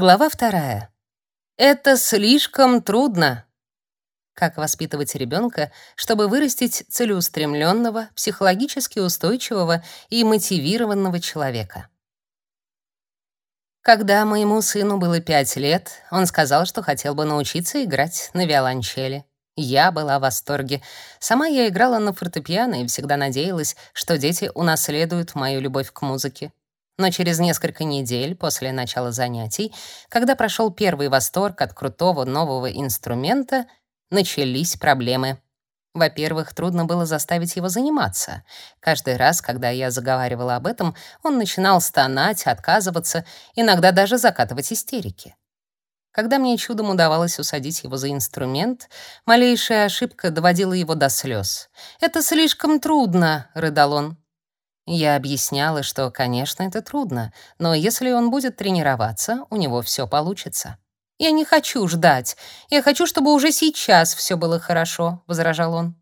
Глава вторая. Это слишком трудно. Как воспитывать ребенка, чтобы вырастить целеустремленного, психологически устойчивого и мотивированного человека? Когда моему сыну было пять лет, он сказал, что хотел бы научиться играть на виолончели. Я была в восторге. Сама я играла на фортепиано и всегда надеялась, что дети унаследуют мою любовь к музыке. Но через несколько недель после начала занятий, когда прошел первый восторг от крутого нового инструмента, начались проблемы. Во-первых, трудно было заставить его заниматься. Каждый раз, когда я заговаривала об этом, он начинал стонать, отказываться, иногда даже закатывать истерики. Когда мне чудом удавалось усадить его за инструмент, малейшая ошибка доводила его до слез. «Это слишком трудно», — рыдал он. Я объясняла, что, конечно, это трудно, но если он будет тренироваться, у него все получится. «Я не хочу ждать. Я хочу, чтобы уже сейчас все было хорошо», — возражал он.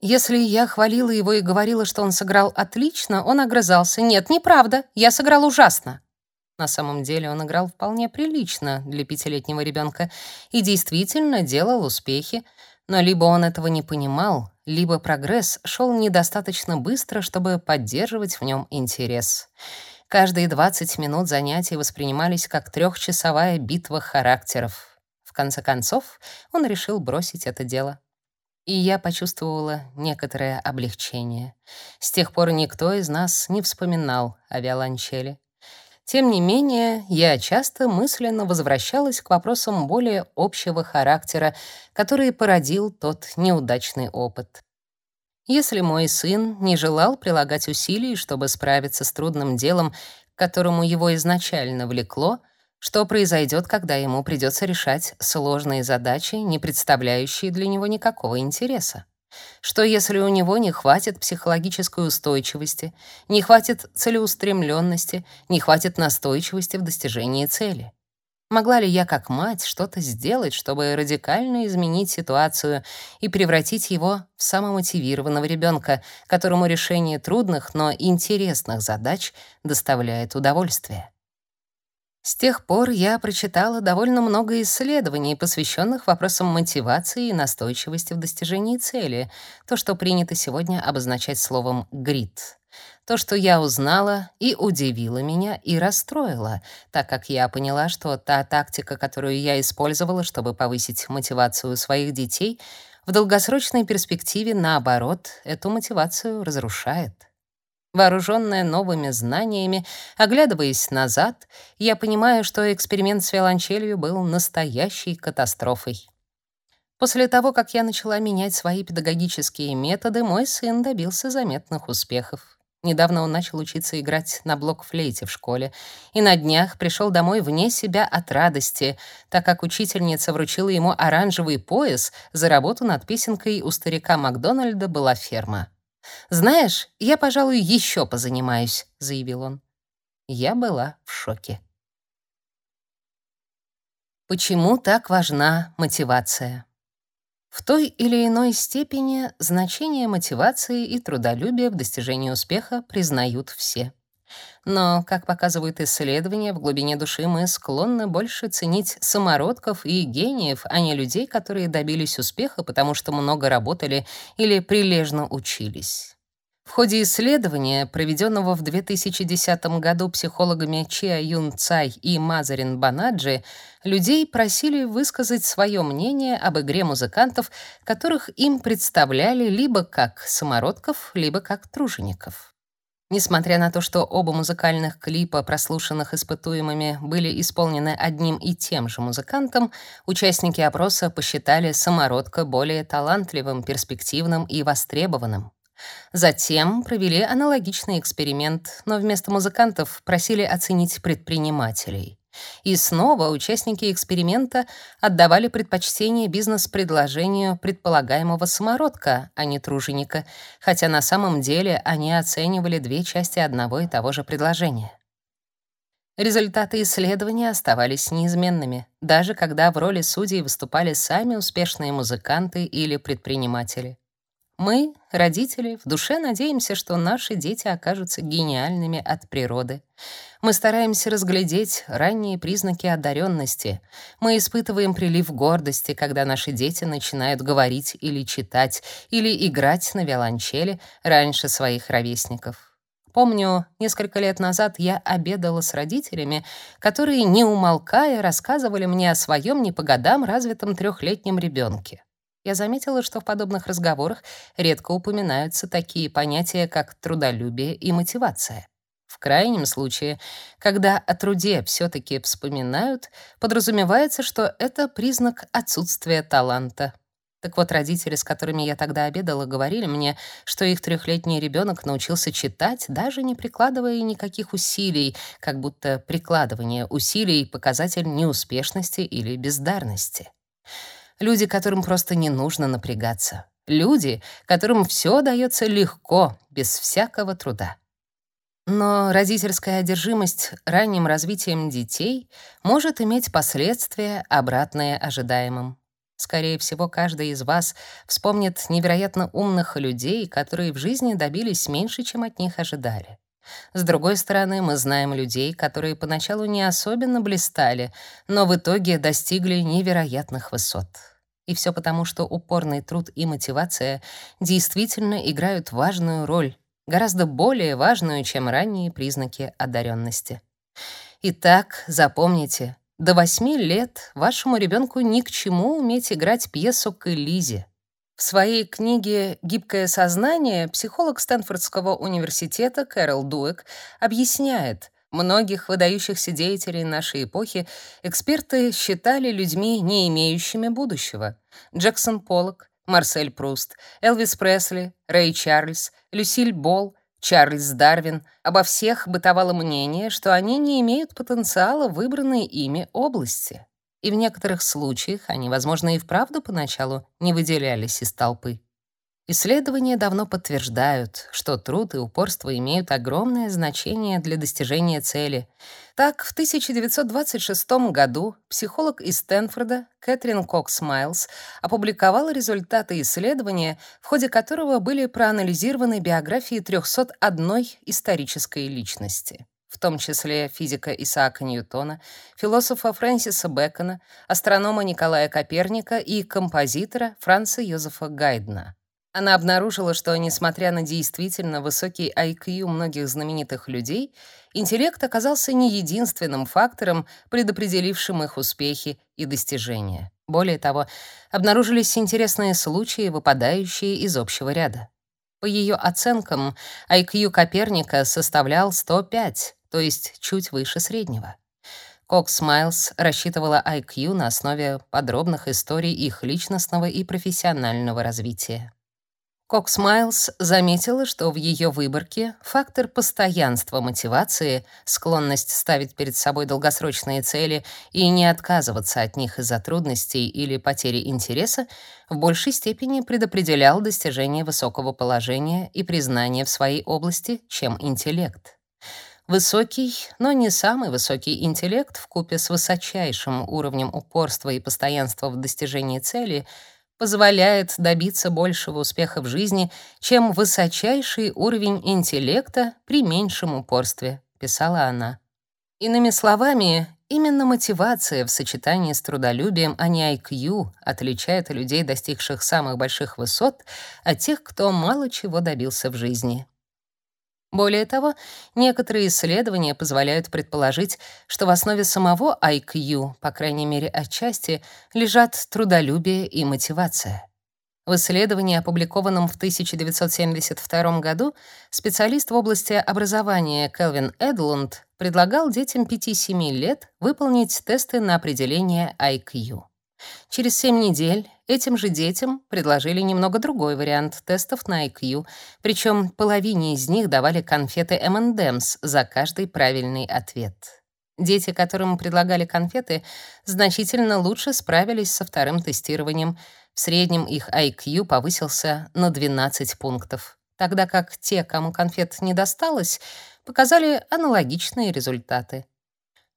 Если я хвалила его и говорила, что он сыграл отлично, он огрызался. «Нет, неправда. Я сыграл ужасно». На самом деле он играл вполне прилично для пятилетнего ребенка и действительно делал успехи, но либо он этого не понимал, либо прогресс шел недостаточно быстро, чтобы поддерживать в нем интерес. Каждые 20 минут занятий воспринимались как трехчасовая битва характеров. В конце концов, он решил бросить это дело. И я почувствовала некоторое облегчение. С тех пор никто из нас не вспоминал о виолончели. Тем не менее, я часто мысленно возвращалась к вопросам более общего характера, который породил тот неудачный опыт. Если мой сын не желал прилагать усилий, чтобы справиться с трудным делом, к которому его изначально влекло, что произойдет, когда ему придется решать сложные задачи, не представляющие для него никакого интереса? Что если у него не хватит психологической устойчивости, не хватит целеустремленности, не хватит настойчивости в достижении цели? Могла ли я, как мать, что-то сделать, чтобы радикально изменить ситуацию и превратить его в самомотивированного ребенка, которому решение трудных, но интересных задач доставляет удовольствие? С тех пор я прочитала довольно много исследований, посвященных вопросам мотивации и настойчивости в достижении цели, то, что принято сегодня обозначать словом «грит». То, что я узнала, и удивило меня, и расстроило, так как я поняла, что та тактика, которую я использовала, чтобы повысить мотивацию своих детей, в долгосрочной перспективе, наоборот, эту мотивацию разрушает. Вооруженная новыми знаниями, оглядываясь назад, я понимаю, что эксперимент с виолончелью был настоящей катастрофой. После того, как я начала менять свои педагогические методы, мой сын добился заметных успехов. Недавно он начал учиться играть на блокфлейте в школе и на днях пришел домой вне себя от радости, так как учительница вручила ему оранжевый пояс за работу над песенкой «У старика Макдональда была ферма». «Знаешь, я, пожалуй, еще позанимаюсь», — заявил он. Я была в шоке. Почему так важна мотивация? В той или иной степени значение мотивации и трудолюбия в достижении успеха признают все. Но, как показывают исследования, в глубине души мы склонны больше ценить самородков и гениев, а не людей, которые добились успеха, потому что много работали или прилежно учились. В ходе исследования, проведенного в 2010 году психологами Чиа Юн Цай и Мазарин Банаджи, людей просили высказать свое мнение об игре музыкантов, которых им представляли либо как самородков, либо как тружеников. Несмотря на то, что оба музыкальных клипа, прослушанных испытуемыми, были исполнены одним и тем же музыкантом, участники опроса посчитали самородка более талантливым, перспективным и востребованным. Затем провели аналогичный эксперимент, но вместо музыкантов просили оценить предпринимателей. И снова участники эксперимента отдавали предпочтение бизнес-предложению предполагаемого самородка, а не труженика, хотя на самом деле они оценивали две части одного и того же предложения. Результаты исследования оставались неизменными, даже когда в роли судей выступали сами успешные музыканты или предприниматели. Мы, родители, в душе надеемся, что наши дети окажутся гениальными от природы. Мы стараемся разглядеть ранние признаки одаренности. Мы испытываем прилив гордости, когда наши дети начинают говорить или читать, или играть на виолончели раньше своих ровесников. Помню, несколько лет назад я обедала с родителями, которые, не умолкая, рассказывали мне о своем не по годам развитом трехлетнем ребенке я заметила, что в подобных разговорах редко упоминаются такие понятия, как трудолюбие и мотивация. В крайнем случае, когда о труде все таки вспоминают, подразумевается, что это признак отсутствия таланта. Так вот, родители, с которыми я тогда обедала, говорили мне, что их трехлетний ребенок научился читать, даже не прикладывая никаких усилий, как будто прикладывание усилий — показатель неуспешности или бездарности. Люди, которым просто не нужно напрягаться. Люди, которым все дается легко, без всякого труда. Но родительская одержимость ранним развитием детей может иметь последствия, обратные ожидаемым. Скорее всего, каждый из вас вспомнит невероятно умных людей, которые в жизни добились меньше, чем от них ожидали. С другой стороны, мы знаем людей, которые поначалу не особенно блистали, но в итоге достигли невероятных высот. И все потому, что упорный труд и мотивация действительно играют важную роль, гораздо более важную, чем ранние признаки одаренности. Итак, запомните, до восьми лет вашему ребенку ни к чему уметь играть пьесу к Элизе. В своей книге «Гибкое сознание» психолог Стэнфордского университета Кэрол Дуэк объясняет, многих выдающихся деятелей нашей эпохи эксперты считали людьми, не имеющими будущего. Джексон Поллок, Марсель Пруст, Элвис Пресли, Рэй Чарльз, Люсиль Болл, Чарльз Дарвин. Обо всех бытовало мнение, что они не имеют потенциала выбранной ими области и в некоторых случаях они, возможно, и вправду поначалу не выделялись из толпы. Исследования давно подтверждают, что труд и упорство имеют огромное значение для достижения цели. Так, в 1926 году психолог из Стэнфорда Кэтрин Кокс Майлз опубликовала результаты исследования, в ходе которого были проанализированы биографии 301 исторической личности в том числе физика Исаака Ньютона, философа Фрэнсиса Бэкона, астронома Николая Коперника и композитора Франца Йозефа Гайдна. Она обнаружила, что, несмотря на действительно высокий IQ многих знаменитых людей, интеллект оказался не единственным фактором, предопределившим их успехи и достижения. Более того, обнаружились интересные случаи, выпадающие из общего ряда. По ее оценкам, IQ Коперника составлял 105, то есть чуть выше среднего. Кокс Майлз рассчитывала IQ на основе подробных историй их личностного и профессионального развития. Кокс Майлз заметила, что в ее выборке фактор постоянства мотивации, склонность ставить перед собой долгосрочные цели и не отказываться от них из-за трудностей или потери интереса, в большей степени предопределял достижение высокого положения и признания в своей области, чем интеллект. Высокий, но не самый высокий интеллект в купе с высочайшим уровнем упорства и постоянства в достижении цели позволяет добиться большего успеха в жизни, чем высочайший уровень интеллекта при меньшем упорстве, писала она. Иными словами, именно мотивация в сочетании с трудолюбием, а не IQ, отличает людей, достигших самых больших высот, от тех, кто мало чего добился в жизни. Более того, некоторые исследования позволяют предположить, что в основе самого IQ, по крайней мере отчасти, лежат трудолюбие и мотивация. В исследовании, опубликованном в 1972 году, специалист в области образования Келвин Эдлунд предлагал детям 5-7 лет выполнить тесты на определение IQ. Через 7 недель этим же детям предложили немного другой вариант тестов на IQ, причем половине из них давали конфеты M&M's за каждый правильный ответ. Дети, которым предлагали конфеты, значительно лучше справились со вторым тестированием. В среднем их IQ повысился на 12 пунктов, тогда как те, кому конфет не досталось, показали аналогичные результаты.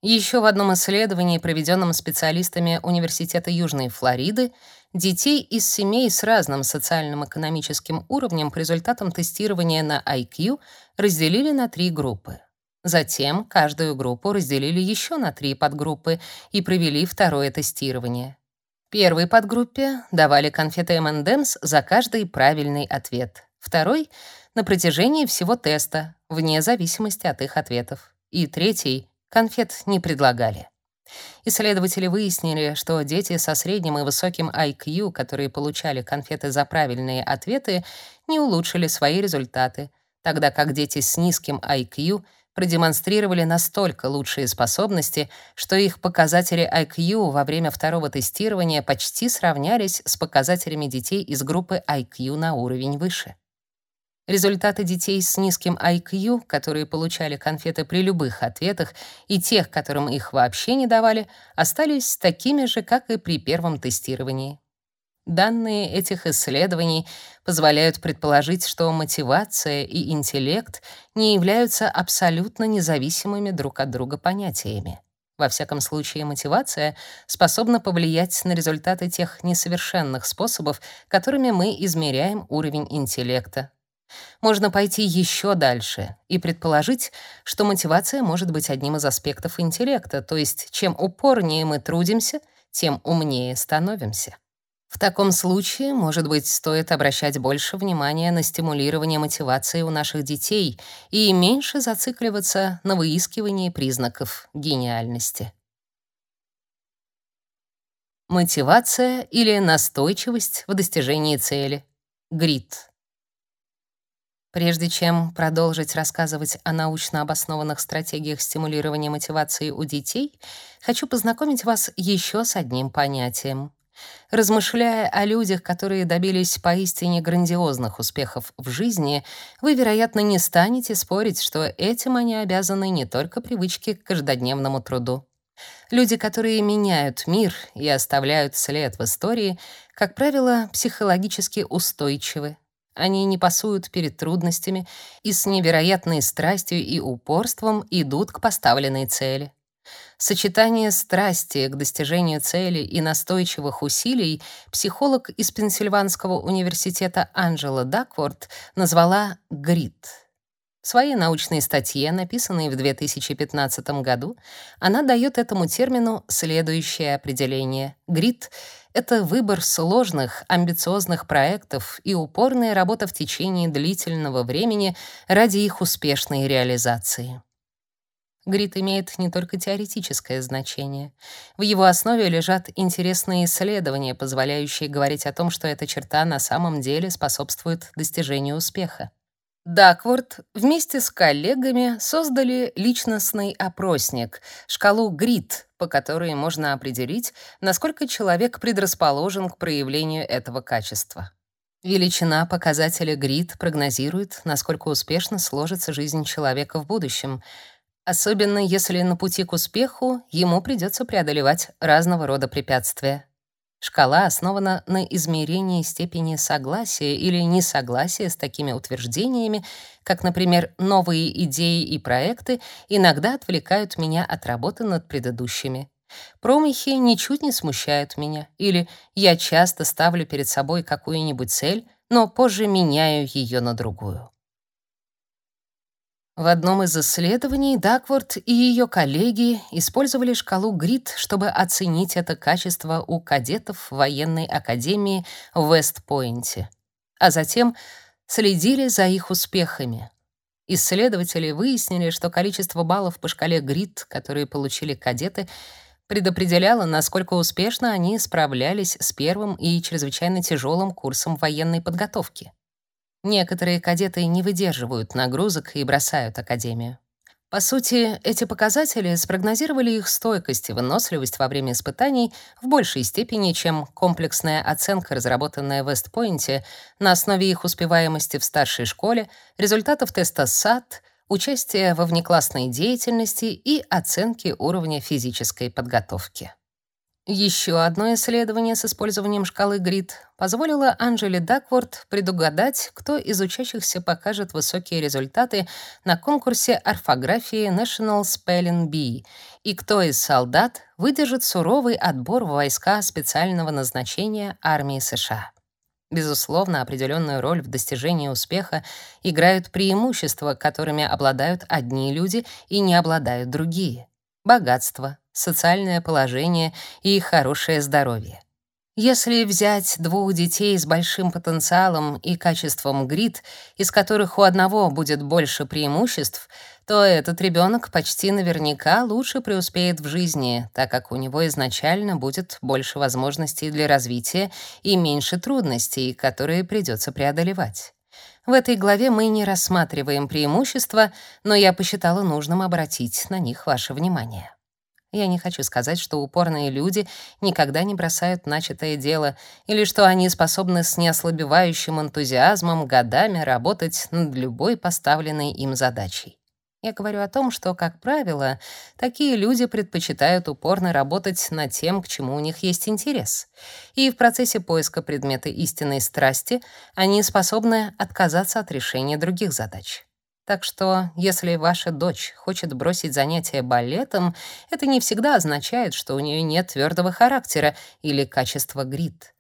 Еще в одном исследовании, проведенном специалистами Университета Южной Флориды, детей из семей с разным социальным экономическим уровнем по результатам тестирования на IQ разделили на три группы. Затем каждую группу разделили еще на три подгруппы и провели второе тестирование. Первой подгруппе давали конфеты M&M's за каждый правильный ответ. Второй — на протяжении всего теста, вне зависимости от их ответов. И третий — конфет не предлагали. Исследователи выяснили, что дети со средним и высоким IQ, которые получали конфеты за правильные ответы, не улучшили свои результаты, тогда как дети с низким IQ продемонстрировали настолько лучшие способности, что их показатели IQ во время второго тестирования почти сравнялись с показателями детей из группы IQ на уровень выше. Результаты детей с низким IQ, которые получали конфеты при любых ответах, и тех, которым их вообще не давали, остались такими же, как и при первом тестировании. Данные этих исследований позволяют предположить, что мотивация и интеллект не являются абсолютно независимыми друг от друга понятиями. Во всяком случае, мотивация способна повлиять на результаты тех несовершенных способов, которыми мы измеряем уровень интеллекта, можно пойти еще дальше и предположить, что мотивация может быть одним из аспектов интеллекта, то есть чем упорнее мы трудимся, тем умнее становимся. В таком случае, может быть, стоит обращать больше внимания на стимулирование мотивации у наших детей и меньше зацикливаться на выискивании признаков гениальности. Мотивация или настойчивость в достижении цели. Грит. Прежде чем продолжить рассказывать о научно обоснованных стратегиях стимулирования мотивации у детей, хочу познакомить вас еще с одним понятием. Размышляя о людях, которые добились поистине грандиозных успехов в жизни, вы, вероятно, не станете спорить, что этим они обязаны не только привычке к каждодневному труду. Люди, которые меняют мир и оставляют след в истории, как правило, психологически устойчивы, они не пасуют перед трудностями и с невероятной страстью и упорством идут к поставленной цели. Сочетание страсти к достижению цели и настойчивых усилий психолог из Пенсильванского университета Анджела Дакворт назвала «грит». В своей научной статье, написанной в 2015 году, она дает этому термину следующее определение. Грит — это выбор сложных, амбициозных проектов и упорная работа в течение длительного времени ради их успешной реализации. Грит имеет не только теоретическое значение. В его основе лежат интересные исследования, позволяющие говорить о том, что эта черта на самом деле способствует достижению успеха. Дакворт вместе с коллегами создали личностный опросник, шкалу Grit, по которой можно определить, насколько человек предрасположен к проявлению этого качества. Величина показателя Grit прогнозирует, насколько успешно сложится жизнь человека в будущем, особенно если на пути к успеху ему придется преодолевать разного рода препятствия. Шкала основана на измерении степени согласия или несогласия с такими утверждениями, как, например, новые идеи и проекты иногда отвлекают меня от работы над предыдущими. Промахи ничуть не смущают меня, или я часто ставлю перед собой какую-нибудь цель, но позже меняю ее на другую. В одном из исследований Дакворт и ее коллеги использовали шкалу Grit, чтобы оценить это качество у кадетов военной академии в Вестпойнте, а затем следили за их успехами. Исследователи выяснили, что количество баллов по шкале Grit, которые получили кадеты, предопределяло, насколько успешно они справлялись с первым и чрезвычайно тяжелым курсом военной подготовки. Некоторые кадеты не выдерживают нагрузок и бросают академию. По сути, эти показатели спрогнозировали их стойкость и выносливость во время испытаний в большей степени, чем комплексная оценка, разработанная в Вестпойнте на основе их успеваемости в старшей школе, результатов теста САТ, участия во внеклассной деятельности и оценки уровня физической подготовки. Еще одно исследование с использованием шкалы ГРИД позволило Анжеле Дакворт предугадать, кто из учащихся покажет высокие результаты на конкурсе орфографии National Spelling Bee и кто из солдат выдержит суровый отбор в войска специального назначения армии США. Безусловно, определенную роль в достижении успеха играют преимущества, которыми обладают одни люди и не обладают другие. Богатство, социальное положение и хорошее здоровье. Если взять двух детей с большим потенциалом и качеством грид, из которых у одного будет больше преимуществ, то этот ребенок почти наверняка лучше преуспеет в жизни, так как у него изначально будет больше возможностей для развития и меньше трудностей, которые придется преодолевать. В этой главе мы не рассматриваем преимущества, но я посчитала нужным обратить на них ваше внимание. Я не хочу сказать, что упорные люди никогда не бросают начатое дело или что они способны с неослабевающим энтузиазмом годами работать над любой поставленной им задачей. Я говорю о том, что, как правило, такие люди предпочитают упорно работать над тем, к чему у них есть интерес. И в процессе поиска предмета истинной страсти они способны отказаться от решения других задач. Так что, если ваша дочь хочет бросить занятия балетом, это не всегда означает, что у нее нет твердого характера или качества грит.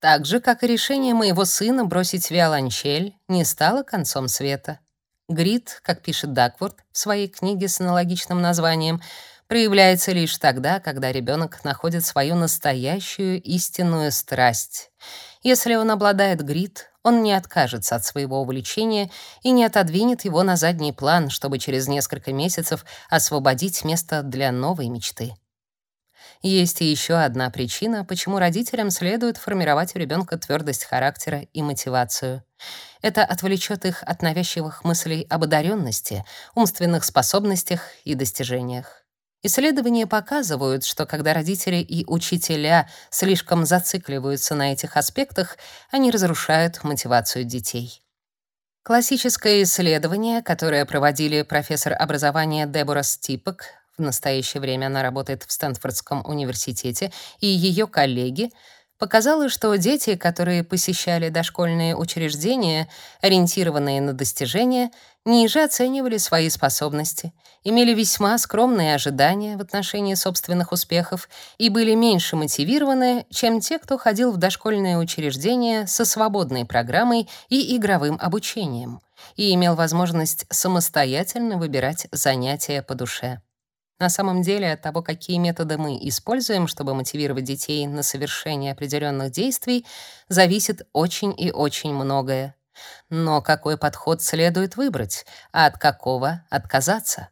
Так же, как и решение моего сына бросить виолончель не стало концом света. Грит, как пишет Дакворт в своей книге с аналогичным названием, проявляется лишь тогда, когда ребенок находит свою настоящую истинную страсть. Если он обладает грит, он не откажется от своего увлечения и не отодвинет его на задний план, чтобы через несколько месяцев освободить место для новой мечты. Есть и еще одна причина, почему родителям следует формировать у ребенка твердость характера и мотивацию. Это отвлечет их от навязчивых мыслей об одаренности, умственных способностях и достижениях. Исследования показывают, что когда родители и учителя слишком зацикливаются на этих аспектах, они разрушают мотивацию детей. Классическое исследование, которое проводили профессор образования Дебора Стипок, в настоящее время она работает в Стэнфордском университете, и ее коллеги — показало, что дети, которые посещали дошкольные учреждения, ориентированные на достижения, ниже оценивали свои способности, имели весьма скромные ожидания в отношении собственных успехов и были меньше мотивированы, чем те, кто ходил в дошкольные учреждения со свободной программой и игровым обучением и имел возможность самостоятельно выбирать занятия по душе. На самом деле от того, какие методы мы используем, чтобы мотивировать детей на совершение определенных действий, зависит очень и очень многое. Но какой подход следует выбрать, а от какого отказаться?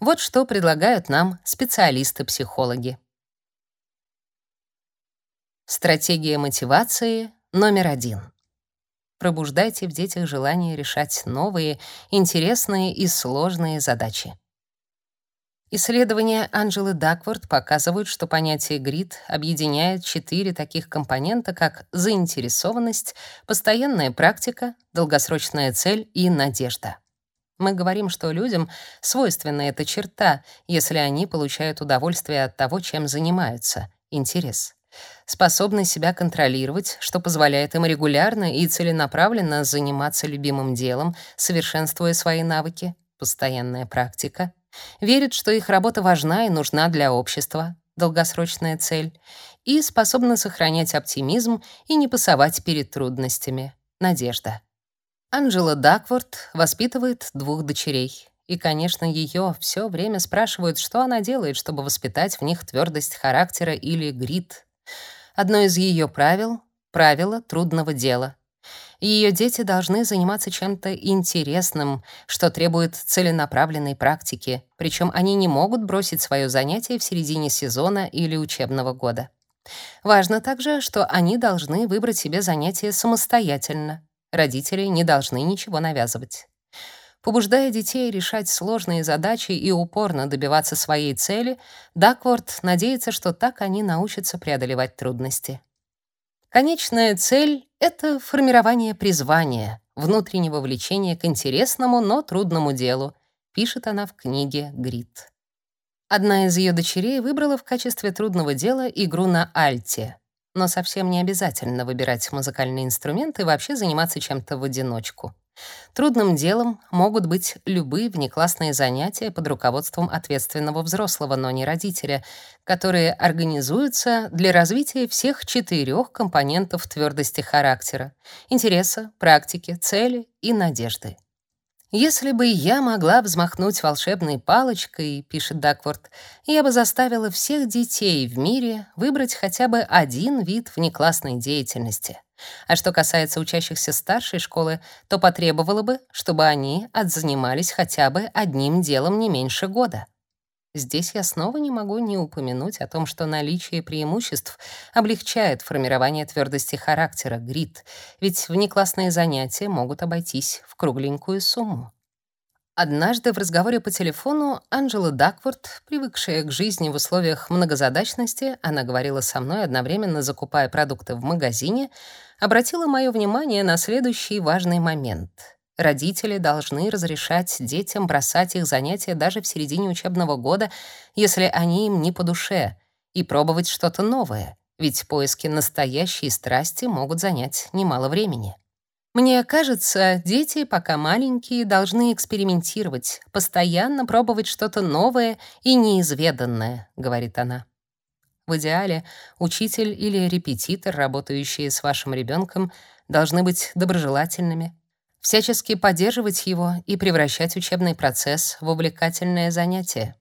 Вот что предлагают нам специалисты-психологи. Стратегия мотивации номер один. Пробуждайте в детях желание решать новые, интересные и сложные задачи. Исследования Анжелы Дакворт показывают, что понятие грид объединяет четыре таких компонента, как заинтересованность, постоянная практика, долгосрочная цель и надежда. Мы говорим, что людям свойственна эта черта, если они получают удовольствие от того, чем занимаются, интерес. Способны себя контролировать, что позволяет им регулярно и целенаправленно заниматься любимым делом, совершенствуя свои навыки, постоянная практика — верят, что их работа важна и нужна для общества, долгосрочная цель, и способны сохранять оптимизм и не пасовать перед трудностями, надежда. Анжела Дакворт воспитывает двух дочерей. И, конечно, ее все время спрашивают, что она делает, чтобы воспитать в них твердость характера или грит. Одно из ее правил — правило трудного дела — ее дети должны заниматься чем-то интересным, что требует целенаправленной практики, причем они не могут бросить свое занятие в середине сезона или учебного года. Важно также, что они должны выбрать себе занятие самостоятельно. Родители не должны ничего навязывать. Побуждая детей решать сложные задачи и упорно добиваться своей цели, Дакворт надеется, что так они научатся преодолевать трудности. Конечная цель — это формирование призвания, внутреннего влечения к интересному, но трудному делу, пишет она в книге «Грит». Одна из ее дочерей выбрала в качестве трудного дела игру на альте. Но совсем не обязательно выбирать музыкальный инструмент и вообще заниматься чем-то в одиночку. Трудным делом могут быть любые внеклассные занятия под руководством ответственного взрослого, но не родителя, которые организуются для развития всех четырех компонентов твердости характера: интереса, практики, цели и надежды. Если бы я могла взмахнуть волшебной палочкой, пишет Дакворт, я бы заставила всех детей в мире выбрать хотя бы один вид внеклассной деятельности. А что касается учащихся старшей школы, то потребовало бы, чтобы они отзанимались хотя бы одним делом не меньше года. Здесь я снова не могу не упомянуть о том, что наличие преимуществ облегчает формирование твердости характера, грит, ведь внеклассные занятия могут обойтись в кругленькую сумму. Однажды в разговоре по телефону Анжела Дакворт, привыкшая к жизни в условиях многозадачности, она говорила со мной, одновременно закупая продукты в магазине, обратила мое внимание на следующий важный момент. Родители должны разрешать детям бросать их занятия даже в середине учебного года, если они им не по душе, и пробовать что-то новое, ведь поиски настоящей страсти могут занять немало времени. Мне кажется, дети, пока маленькие, должны экспериментировать, постоянно пробовать что-то новое и неизведанное, говорит она. В идеале учитель или репетитор, работающие с вашим ребенком, должны быть доброжелательными, всячески поддерживать его и превращать учебный процесс в увлекательное занятие.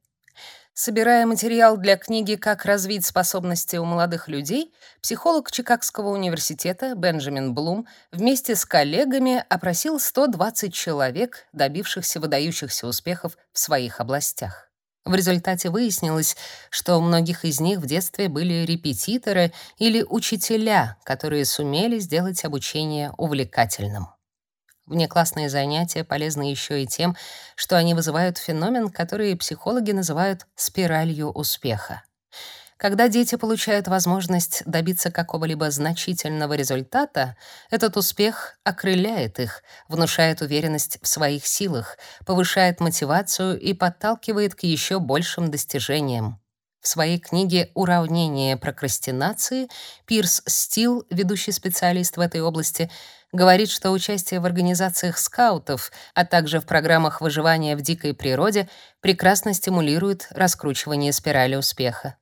Собирая материал для книги «Как развить способности у молодых людей», психолог Чикагского университета Бенджамин Блум вместе с коллегами опросил 120 человек, добившихся выдающихся успехов в своих областях. В результате выяснилось, что у многих из них в детстве были репетиторы или учителя, которые сумели сделать обучение увлекательным. Внеклассные занятия полезны еще и тем, что они вызывают феномен, который психологи называют спиралью успеха. Когда дети получают возможность добиться какого-либо значительного результата, этот успех окрыляет их, внушает уверенность в своих силах, повышает мотивацию и подталкивает к еще большим достижениям. В своей книге «Уравнение прокрастинации» Пирс Стил, ведущий специалист в этой области, говорит, что участие в организациях скаутов, а также в программах выживания в дикой природе прекрасно стимулирует раскручивание спирали успеха.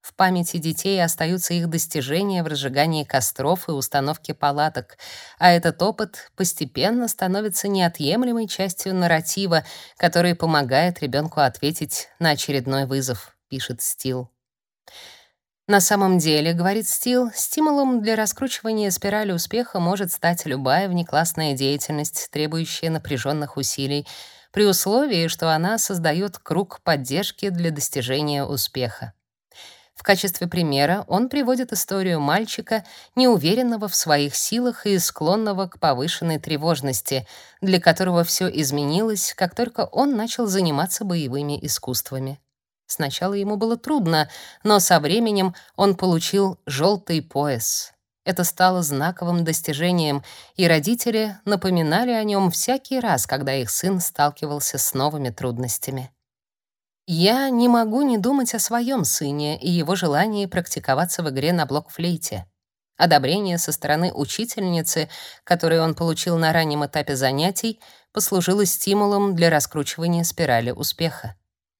В памяти детей остаются их достижения в разжигании костров и установке палаток, а этот опыт постепенно становится неотъемлемой частью нарратива, который помогает ребенку ответить на очередной вызов пишет Стил. На самом деле, говорит Стил, стимулом для раскручивания спирали успеха может стать любая внеклассная деятельность, требующая напряженных усилий, при условии, что она создает круг поддержки для достижения успеха. В качестве примера он приводит историю мальчика, неуверенного в своих силах и склонного к повышенной тревожности, для которого все изменилось, как только он начал заниматься боевыми искусствами. Сначала ему было трудно, но со временем он получил желтый пояс. Это стало знаковым достижением, и родители напоминали о нем всякий раз, когда их сын сталкивался с новыми трудностями. Я не могу не думать о своем сыне и его желании практиковаться в игре на блокфлейте. Одобрение со стороны учительницы, которое он получил на раннем этапе занятий, послужило стимулом для раскручивания спирали успеха.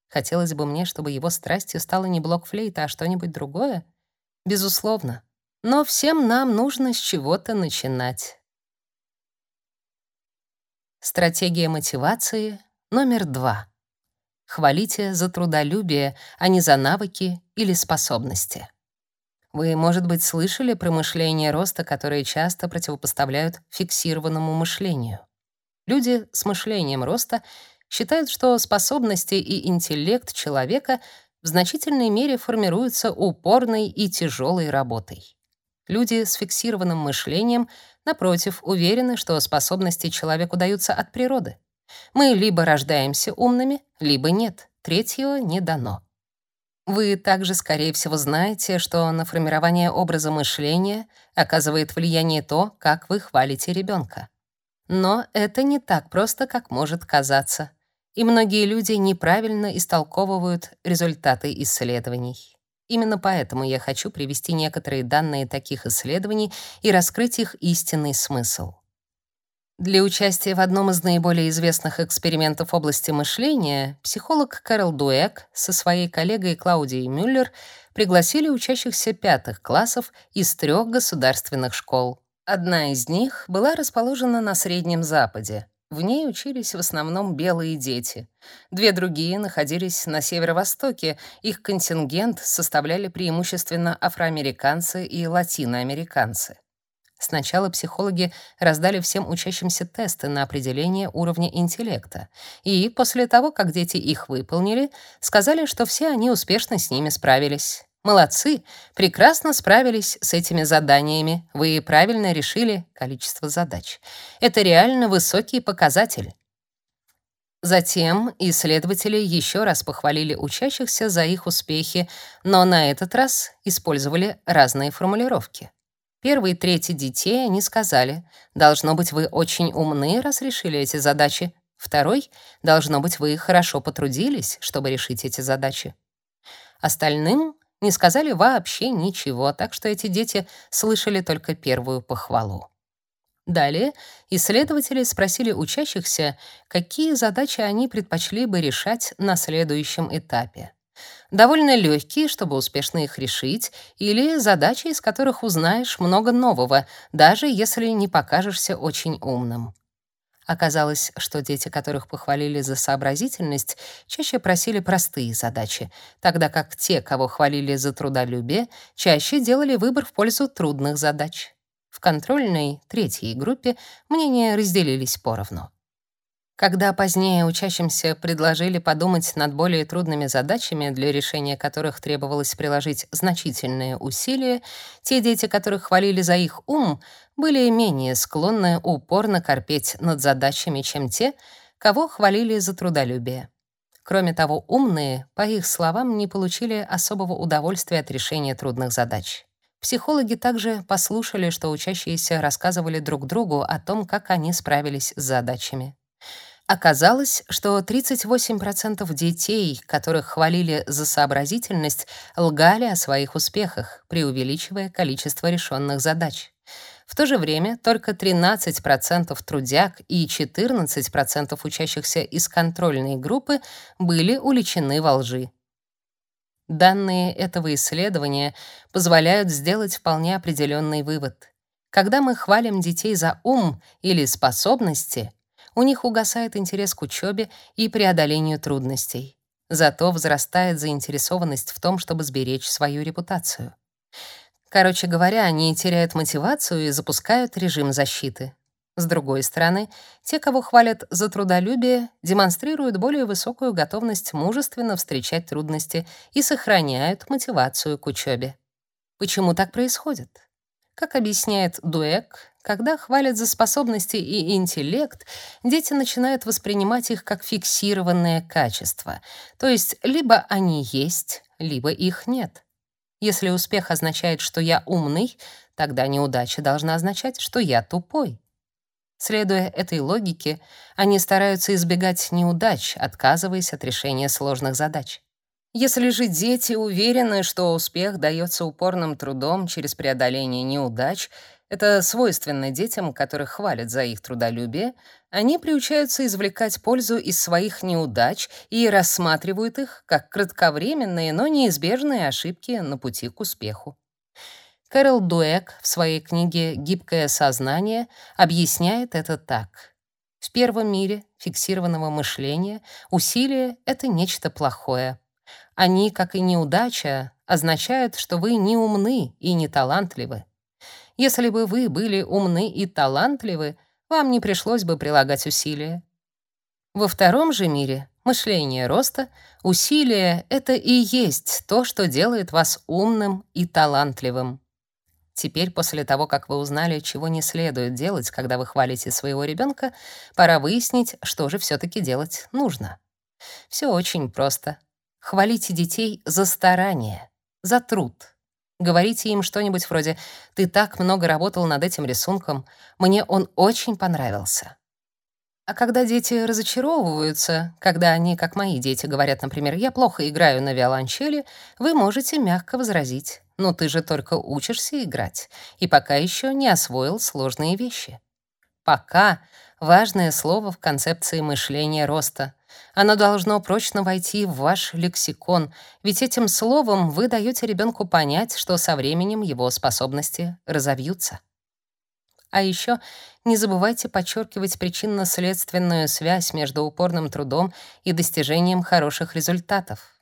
Хотелось бы мне, чтобы его страстью стало не блокфлейта, а что-нибудь другое. Безусловно. Но всем нам нужно с чего-то начинать. Стратегия мотивации номер два. Хвалите за трудолюбие, а не за навыки или способности. Вы, может быть, слышали про мышление роста, которое часто противопоставляют фиксированному мышлению. Люди с мышлением роста считают, что способности и интеллект человека в значительной мере формируются упорной и тяжелой работой. Люди с фиксированным мышлением, напротив, уверены, что способности человеку даются от природы. Мы либо рождаемся умными, либо нет. Третьего не дано. Вы также, скорее всего, знаете, что на формирование образа мышления оказывает влияние то, как вы хвалите ребенка. Но это не так просто, как может казаться. И многие люди неправильно истолковывают результаты исследований. Именно поэтому я хочу привести некоторые данные таких исследований и раскрыть их истинный смысл. Для участия в одном из наиболее известных экспериментов области мышления психолог Кэрол Дуэк со своей коллегой Клаудией Мюллер пригласили учащихся пятых классов из трех государственных школ. Одна из них была расположена на Среднем Западе. В ней учились в основном белые дети. Две другие находились на северо-востоке. Их контингент составляли преимущественно афроамериканцы и латиноамериканцы. Сначала психологи раздали всем учащимся тесты на определение уровня интеллекта, и после того, как дети их выполнили, сказали, что все они успешно с ними справились. Молодцы, прекрасно справились с этими заданиями. Вы правильно решили количество задач. Это реально высокий показатель. Затем исследователи еще раз похвалили учащихся за их успехи, но на этот раз использовали разные формулировки. Первые трети детей они сказали: "Должно быть, вы очень умны, раз решили эти задачи". Второй: "Должно быть, вы хорошо потрудились, чтобы решить эти задачи". Остальным не сказали вообще ничего, так что эти дети слышали только первую похвалу. Далее исследователи спросили учащихся, какие задачи они предпочли бы решать на следующем этапе довольно легкие, чтобы успешно их решить, или задачи, из которых узнаешь много нового, даже если не покажешься очень умным. Оказалось, что дети, которых похвалили за сообразительность, чаще просили простые задачи, тогда как те, кого хвалили за трудолюбие, чаще делали выбор в пользу трудных задач. В контрольной, третьей группе мнения разделились поровну. Когда позднее учащимся предложили подумать над более трудными задачами, для решения которых требовалось приложить значительные усилия, те дети, которых хвалили за их ум, были менее склонны упорно корпеть над задачами, чем те, кого хвалили за трудолюбие. Кроме того, умные, по их словам, не получили особого удовольствия от решения трудных задач. Психологи также послушали, что учащиеся рассказывали друг другу о том, как они справились с задачами. Оказалось, что 38% детей, которых хвалили за сообразительность, лгали о своих успехах, преувеличивая количество решенных задач. В то же время только 13% трудяг и 14% учащихся из контрольной группы были уличены во лжи. Данные этого исследования позволяют сделать вполне определенный вывод. Когда мы хвалим детей за ум или способности, у них угасает интерес к учебе и преодолению трудностей. Зато возрастает заинтересованность в том, чтобы сберечь свою репутацию. Короче говоря, они теряют мотивацию и запускают режим защиты. С другой стороны, те, кого хвалят за трудолюбие, демонстрируют более высокую готовность мужественно встречать трудности и сохраняют мотивацию к учебе. Почему так происходит? Как объясняет Дуэк, когда хвалят за способности и интеллект, дети начинают воспринимать их как фиксированное качество, то есть либо они есть, либо их нет. Если успех означает, что я умный, тогда неудача должна означать, что я тупой. Следуя этой логике, они стараются избегать неудач, отказываясь от решения сложных задач. Если же дети уверены, что успех дается упорным трудом через преодоление неудач, это свойственно детям, которых хвалят за их трудолюбие, они приучаются извлекать пользу из своих неудач и рассматривают их как кратковременные, но неизбежные ошибки на пути к успеху. Кэрол Дуэк в своей книге «Гибкое сознание» объясняет это так. В первом мире фиксированного мышления усилие — это нечто плохое. Они, как и неудача, означают, что вы не умны и не талантливы. Если бы вы были умны и талантливы, вам не пришлось бы прилагать усилия. Во втором же мире, мышление роста, усилие — это и есть то, что делает вас умным и талантливым. Теперь, после того, как вы узнали, чего не следует делать, когда вы хвалите своего ребенка, пора выяснить, что же все таки делать нужно. Все очень просто. Хвалите детей за старание, за труд. Говорите им что-нибудь вроде «Ты так много работал над этим рисунком, мне он очень понравился». А когда дети разочаровываются, когда они, как мои дети, говорят, например, «я плохо играю на виолончели», вы можете мягко возразить «ну ты же только учишься играть и пока еще не освоил сложные вещи». «Пока» — важное слово в концепции мышления роста. Оно должно прочно войти в ваш лексикон, ведь этим словом вы даете ребенку понять, что со временем его способности разовьются. А еще не забывайте подчеркивать причинно-следственную связь между упорным трудом и достижением хороших результатов.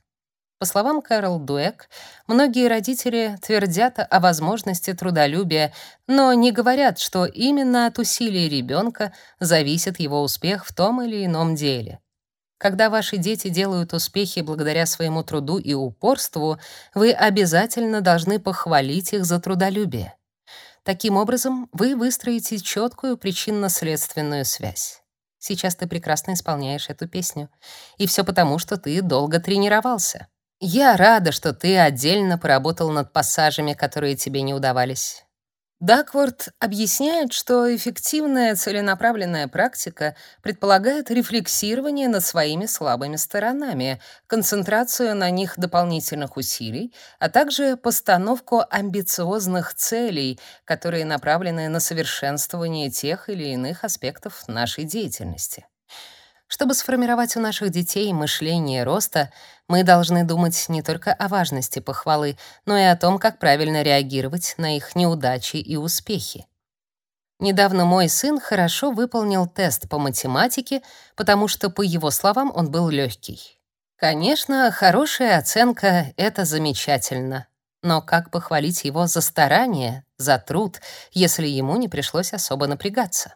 По словам Кэрол Дуэк, многие родители твердят о возможности трудолюбия, но не говорят, что именно от усилий ребенка зависит его успех в том или ином деле. Когда ваши дети делают успехи благодаря своему труду и упорству, вы обязательно должны похвалить их за трудолюбие. Таким образом, вы выстроите четкую причинно-следственную связь. Сейчас ты прекрасно исполняешь эту песню. И все потому, что ты долго тренировался. Я рада, что ты отдельно поработал над пассажами, которые тебе не удавались. Дакворд объясняет, что эффективная целенаправленная практика предполагает рефлексирование над своими слабыми сторонами, концентрацию на них дополнительных усилий, а также постановку амбициозных целей, которые направлены на совершенствование тех или иных аспектов нашей деятельности. Чтобы сформировать у наших детей мышление роста, мы должны думать не только о важности похвалы, но и о том, как правильно реагировать на их неудачи и успехи. Недавно мой сын хорошо выполнил тест по математике, потому что, по его словам, он был легкий. Конечно, хорошая оценка — это замечательно. Но как похвалить его за старание, за труд, если ему не пришлось особо напрягаться?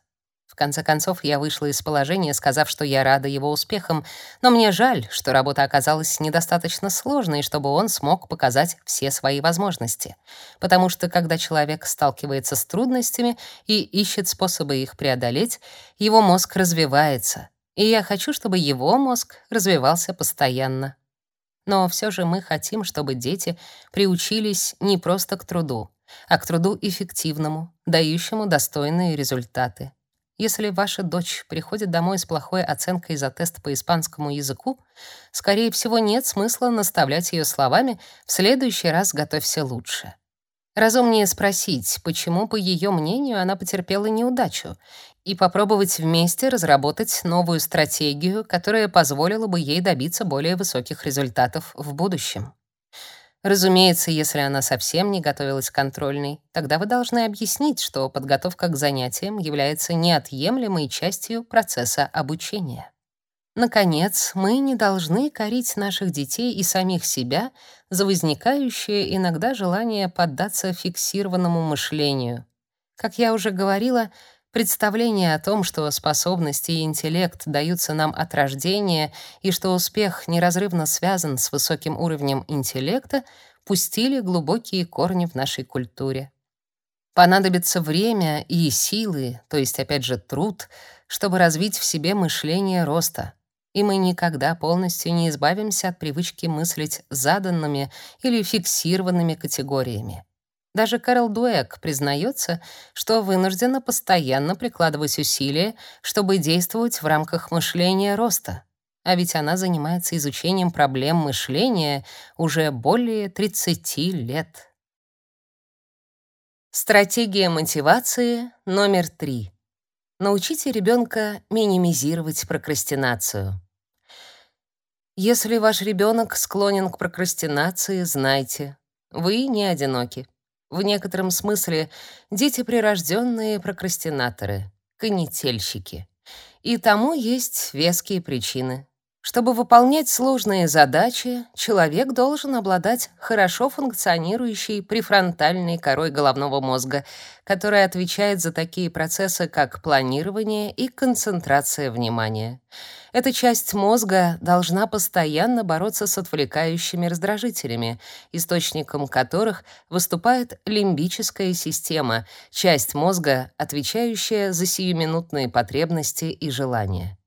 В конце концов, я вышла из положения, сказав, что я рада его успехам, но мне жаль, что работа оказалась недостаточно сложной, чтобы он смог показать все свои возможности. Потому что когда человек сталкивается с трудностями и ищет способы их преодолеть, его мозг развивается. И я хочу, чтобы его мозг развивался постоянно. Но все же мы хотим, чтобы дети приучились не просто к труду, а к труду эффективному, дающему достойные результаты. Если ваша дочь приходит домой с плохой оценкой за тест по испанскому языку, скорее всего, нет смысла наставлять ее словами «в следующий раз готовься лучше». Разумнее спросить, почему, по ее мнению, она потерпела неудачу, и попробовать вместе разработать новую стратегию, которая позволила бы ей добиться более высоких результатов в будущем. Разумеется, если она совсем не готовилась к контрольной, тогда вы должны объяснить, что подготовка к занятиям является неотъемлемой частью процесса обучения. Наконец, мы не должны корить наших детей и самих себя за возникающее иногда желание поддаться фиксированному мышлению. Как я уже говорила, Представление о том, что способности и интеллект даются нам от рождения и что успех неразрывно связан с высоким уровнем интеллекта, пустили глубокие корни в нашей культуре. Понадобится время и силы, то есть опять же труд, чтобы развить в себе мышление роста. И мы никогда полностью не избавимся от привычки мыслить заданными или фиксированными категориями. Даже Кэрол Дуэк признается, что вынуждена постоянно прикладывать усилия, чтобы действовать в рамках мышления роста. А ведь она занимается изучением проблем мышления уже более 30 лет. Стратегия мотивации номер три. Научите ребенка минимизировать прокрастинацию. Если ваш ребенок склонен к прокрастинации, знайте, вы не одиноки. В некотором смысле дети прирожденные прокрастинаторы, конетельщики. И тому есть веские причины. Чтобы выполнять сложные задачи, человек должен обладать хорошо функционирующей префронтальной корой головного мозга, которая отвечает за такие процессы, как планирование и концентрация внимания. Эта часть мозга должна постоянно бороться с отвлекающими раздражителями, источником которых выступает лимбическая система, часть мозга, отвечающая за сиюминутные потребности и желания.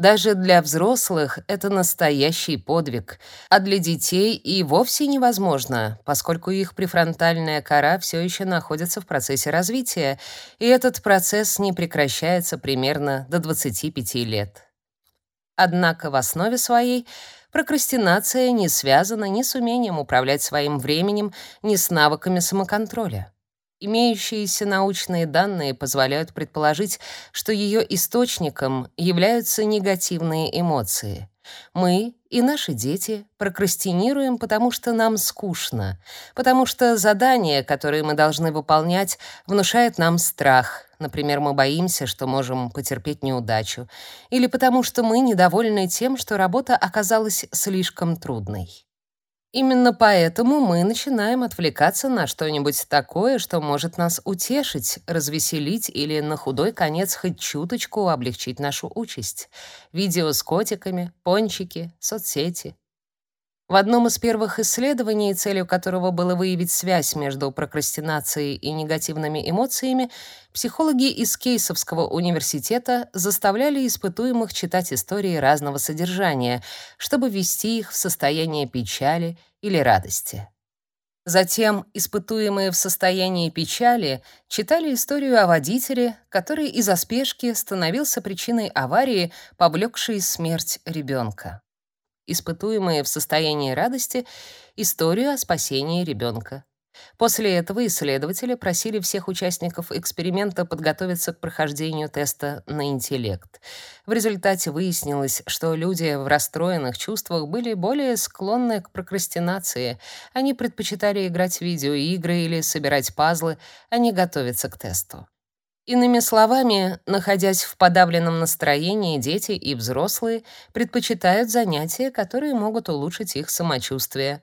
Даже для взрослых это настоящий подвиг, а для детей и вовсе невозможно, поскольку их префронтальная кора все еще находится в процессе развития, и этот процесс не прекращается примерно до 25 лет. Однако в основе своей прокрастинация не связана ни с умением управлять своим временем, ни с навыками самоконтроля. Имеющиеся научные данные позволяют предположить, что ее источником являются негативные эмоции. Мы и наши дети прокрастинируем, потому что нам скучно, потому что задание, которое мы должны выполнять, внушает нам страх. Например, мы боимся, что можем потерпеть неудачу, или потому что мы недовольны тем, что работа оказалась слишком трудной. Именно поэтому мы начинаем отвлекаться на что-нибудь такое, что может нас утешить, развеселить или на худой конец хоть чуточку облегчить нашу участь. Видео с котиками, пончики, соцсети. В одном из первых исследований, целью которого было выявить связь между прокрастинацией и негативными эмоциями, психологи из Кейсовского университета заставляли испытуемых читать истории разного содержания, чтобы ввести их в состояние печали или радости. Затем испытуемые в состоянии печали читали историю о водителе, который из-за спешки становился причиной аварии, повлекшей смерть ребенка испытуемые в состоянии радости, историю о спасении ребенка. После этого исследователи просили всех участников эксперимента подготовиться к прохождению теста на интеллект. В результате выяснилось, что люди в расстроенных чувствах были более склонны к прокрастинации. Они предпочитали играть в видеоигры или собирать пазлы, а не готовиться к тесту. Иными словами, находясь в подавленном настроении, дети и взрослые предпочитают занятия, которые могут улучшить их самочувствие.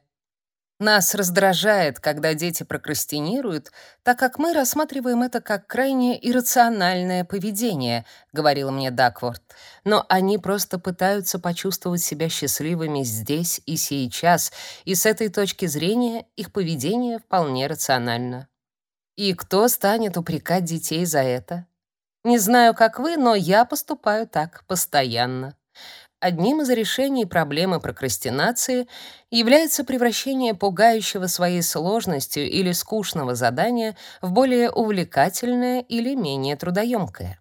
Нас раздражает, когда дети прокрастинируют, так как мы рассматриваем это как крайне иррациональное поведение, говорил мне Дакворт. Но они просто пытаются почувствовать себя счастливыми здесь и сейчас, и с этой точки зрения их поведение вполне рационально. И кто станет упрекать детей за это? Не знаю, как вы, но я поступаю так постоянно. Одним из решений проблемы прокрастинации является превращение пугающего своей сложностью или скучного задания в более увлекательное или менее трудоемкое.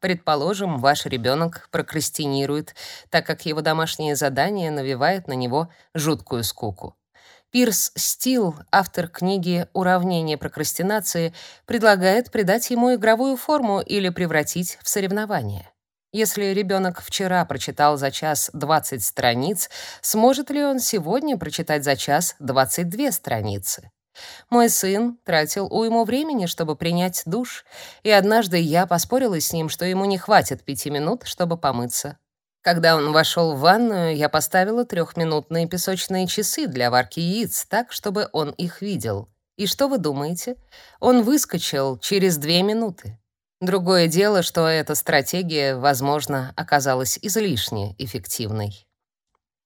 Предположим, ваш ребенок прокрастинирует, так как его домашнее задание навевает на него жуткую скуку. Пирс Стил, автор книги «Уравнение прокрастинации», предлагает придать ему игровую форму или превратить в соревнование. Если ребенок вчера прочитал за час 20 страниц, сможет ли он сегодня прочитать за час 22 страницы? Мой сын тратил уйму времени, чтобы принять душ, и однажды я поспорила с ним, что ему не хватит пяти минут, чтобы помыться. Когда он вошел в ванную, я поставила трехминутные песочные часы для варки яиц, так, чтобы он их видел. И что вы думаете? Он выскочил через две минуты. Другое дело, что эта стратегия, возможно, оказалась излишне эффективной.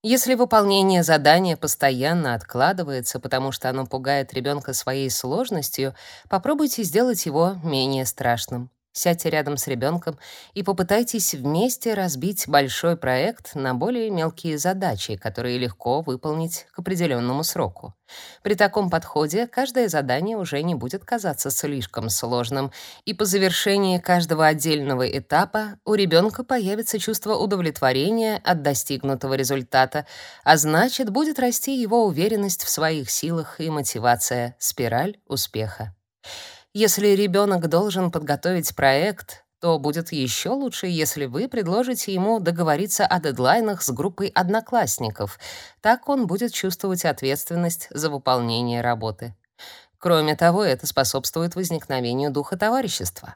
Если выполнение задания постоянно откладывается, потому что оно пугает ребенка своей сложностью, попробуйте сделать его менее страшным. Сядьте рядом с ребенком и попытайтесь вместе разбить большой проект на более мелкие задачи, которые легко выполнить к определенному сроку. При таком подходе каждое задание уже не будет казаться слишком сложным, и по завершении каждого отдельного этапа у ребенка появится чувство удовлетворения от достигнутого результата, а значит, будет расти его уверенность в своих силах и мотивация, спираль успеха. Если ребенок должен подготовить проект, то будет еще лучше, если вы предложите ему договориться о дедлайнах с группой одноклассников. Так он будет чувствовать ответственность за выполнение работы. Кроме того, это способствует возникновению духа товарищества.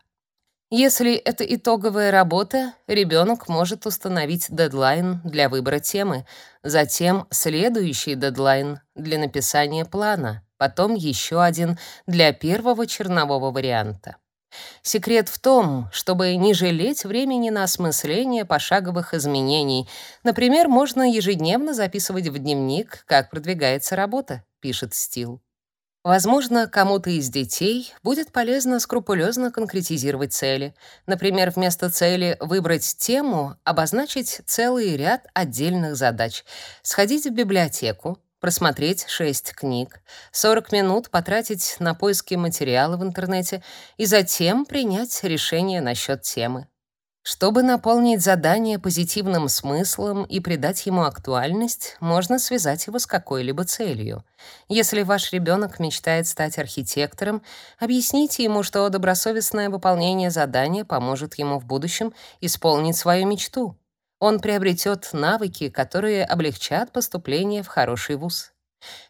Если это итоговая работа, ребенок может установить дедлайн для выбора темы, затем следующий дедлайн для написания плана потом еще один для первого чернового варианта. Секрет в том, чтобы не жалеть времени на осмысление пошаговых изменений. Например, можно ежедневно записывать в дневник, как продвигается работа, пишет Стил. Возможно, кому-то из детей будет полезно скрупулезно конкретизировать цели. Например, вместо цели выбрать тему, обозначить целый ряд отдельных задач. Сходить в библиотеку, просмотреть 6 книг, 40 минут потратить на поиски материала в интернете и затем принять решение насчет темы. Чтобы наполнить задание позитивным смыслом и придать ему актуальность, можно связать его с какой-либо целью. Если ваш ребенок мечтает стать архитектором, объясните ему, что добросовестное выполнение задания поможет ему в будущем исполнить свою мечту. Он приобретет навыки, которые облегчат поступление в хороший вуз.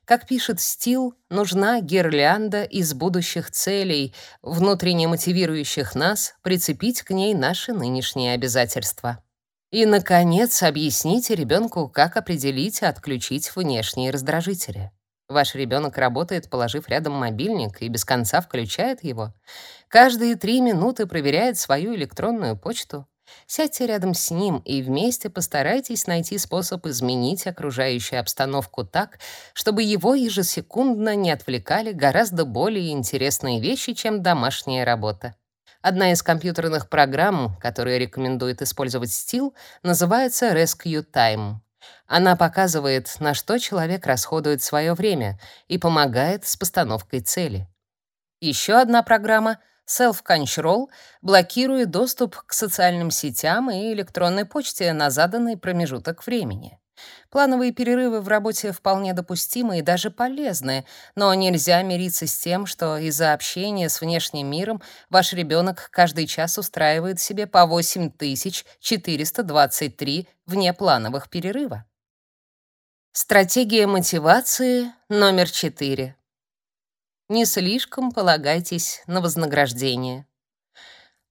Как пишет Стил, нужна гирлянда из будущих целей, внутренне мотивирующих нас прицепить к ней наши нынешние обязательства. И, наконец, объясните ребенку, как определить и отключить внешние раздражители. Ваш ребенок работает, положив рядом мобильник, и без конца включает его. Каждые три минуты проверяет свою электронную почту. Сядьте рядом с ним и вместе постарайтесь найти способ изменить окружающую обстановку так, чтобы его ежесекундно не отвлекали гораздо более интересные вещи, чем домашняя работа. Одна из компьютерных программ, которые рекомендует использовать Стил, называется Rescue Time. Она показывает, на что человек расходует свое время и помогает с постановкой цели. Еще одна программа — Self-Control блокирует доступ к социальным сетям и электронной почте на заданный промежуток времени. Плановые перерывы в работе вполне допустимы и даже полезны, но нельзя мириться с тем, что из-за общения с внешним миром ваш ребенок каждый час устраивает себе по 8423 внеплановых перерыва. Стратегия мотивации номер 4 не слишком полагайтесь на вознаграждение.